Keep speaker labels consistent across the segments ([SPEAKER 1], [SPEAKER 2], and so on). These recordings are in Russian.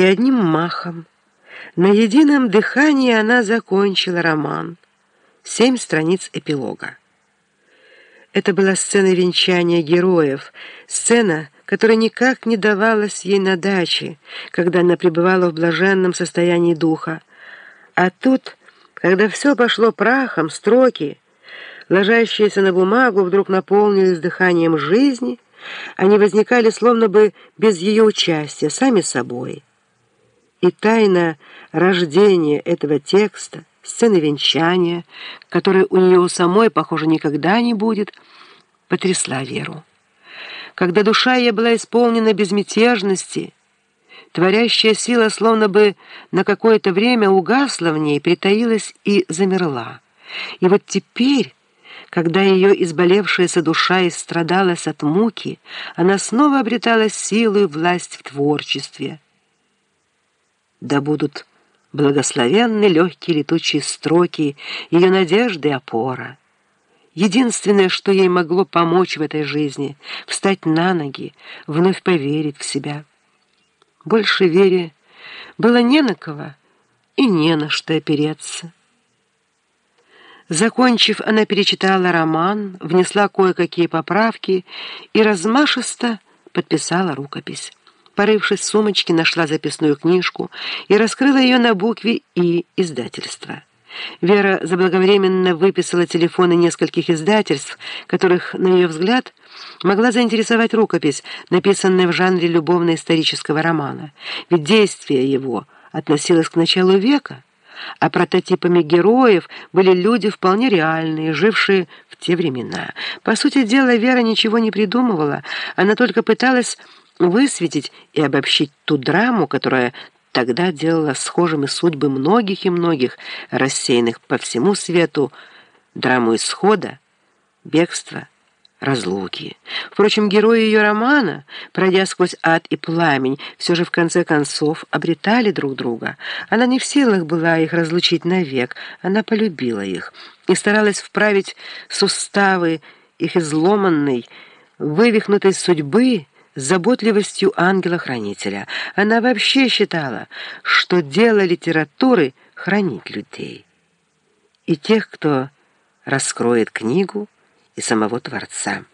[SPEAKER 1] И одним махом, на едином дыхании она закончила роман. Семь страниц эпилога. Это была сцена венчания героев, сцена, которая никак не давалась ей на даче, когда она пребывала в блаженном состоянии духа. А тут, когда все пошло прахом, строки, ложащиеся на бумагу, вдруг наполнились дыханием жизни, они возникали словно бы без ее участия, сами собой. И тайна рождения этого текста, сцены венчания, которой у нее самой, похоже, никогда не будет, потрясла Веру. Когда душа ее была исполнена безмятежности, творящая сила словно бы на какое-то время угасла в ней, притаилась и замерла. И вот теперь... Когда ее изболевшаяся душа истрадалась от муки, она снова обретала силу и власть в творчестве да будут благословенны легкие летучие строки, ее надежды и опора. Единственное, что ей могло помочь в этой жизни — встать на ноги, вновь поверить в себя. Больше вере было не на кого и не на что опереться. Закончив, она перечитала роман, внесла кое-какие поправки и размашисто подписала рукопись. Порывшись в сумочке, нашла записную книжку и раскрыла ее на букве «И» издательства. Вера заблаговременно выписала телефоны нескольких издательств, которых, на ее взгляд, могла заинтересовать рукопись, написанная в жанре любовно-исторического романа. Ведь действие его относилось к началу века, а прототипами героев были люди вполне реальные, жившие в те времена. По сути дела, Вера ничего не придумывала, она только пыталась высветить и обобщить ту драму, которая тогда делала схожими судьбы многих и многих, рассеянных по всему свету, драму исхода, бегства, разлуки. Впрочем, герои ее романа, пройдя сквозь ад и пламень, все же в конце концов обретали друг друга. Она не в силах была их разлучить навек, она полюбила их и старалась вправить суставы их изломанной, вывихнутой судьбы, заботливостью ангела-хранителя. Она вообще считала, что дело литературы — хранить людей. И тех, кто раскроет книгу, и самого Творца.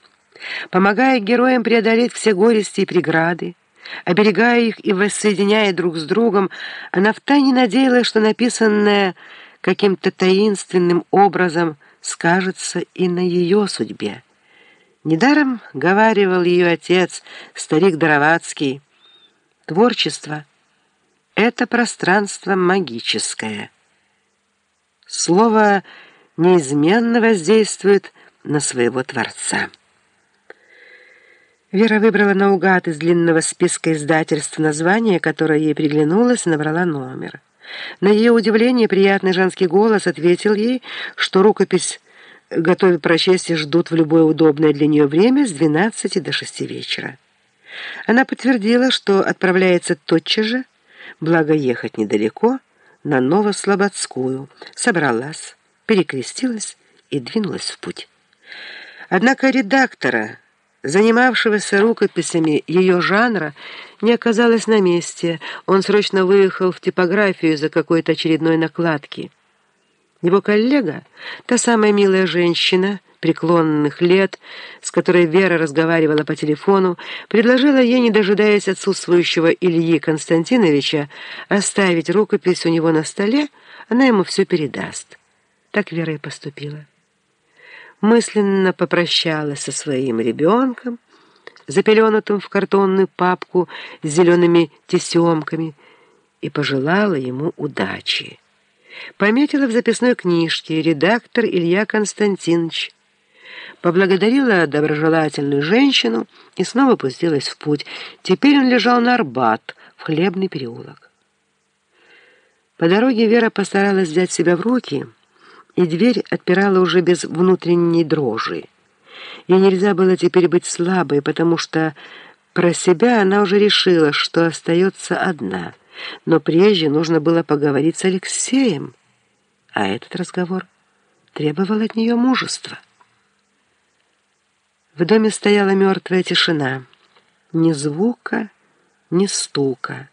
[SPEAKER 1] Помогая героям преодолеть все горести и преграды, оберегая их и воссоединяя друг с другом, она втайне надеялась, что написанное каким-то таинственным образом скажется и на ее судьбе. Недаром говаривал ее отец, старик Доровацкий, творчество — это пространство магическое. Слово неизменно воздействует на своего Творца. Вера выбрала наугад из длинного списка издательств название, которое ей приглянулось, набрала номер. На ее удивление приятный женский голос ответил ей, что рукопись готовят прочесть и ждут в любое удобное для нее время с 12 до 6 вечера. Она подтвердила, что отправляется тотчас же, благо ехать недалеко, на Новослободскую, собралась, перекрестилась и двинулась в путь. Однако редактора, занимавшегося рукописями ее жанра, не оказалось на месте. Он срочно выехал в типографию за какой-то очередной накладки. Его коллега, та самая милая женщина, преклонных лет, с которой Вера разговаривала по телефону, предложила ей, не дожидаясь отсутствующего Ильи Константиновича, оставить рукопись у него на столе, она ему все передаст. Так Вера и поступила. Мысленно попрощалась со своим ребенком, запеленутым в картонную папку с зелеными тесемками, и пожелала ему удачи. Пометила в записной книжке редактор Илья Константинович. Поблагодарила доброжелательную женщину и снова пустилась в путь. Теперь он лежал на Арбат, в хлебный переулок. По дороге Вера постаралась взять себя в руки, и дверь отпирала уже без внутренней дрожи. Ей нельзя было теперь быть слабой, потому что про себя она уже решила, что остается одна — но прежде нужно было поговорить с Алексеем, а этот разговор требовал от нее мужества. В доме стояла мертвая тишина. Ни звука, ни стука.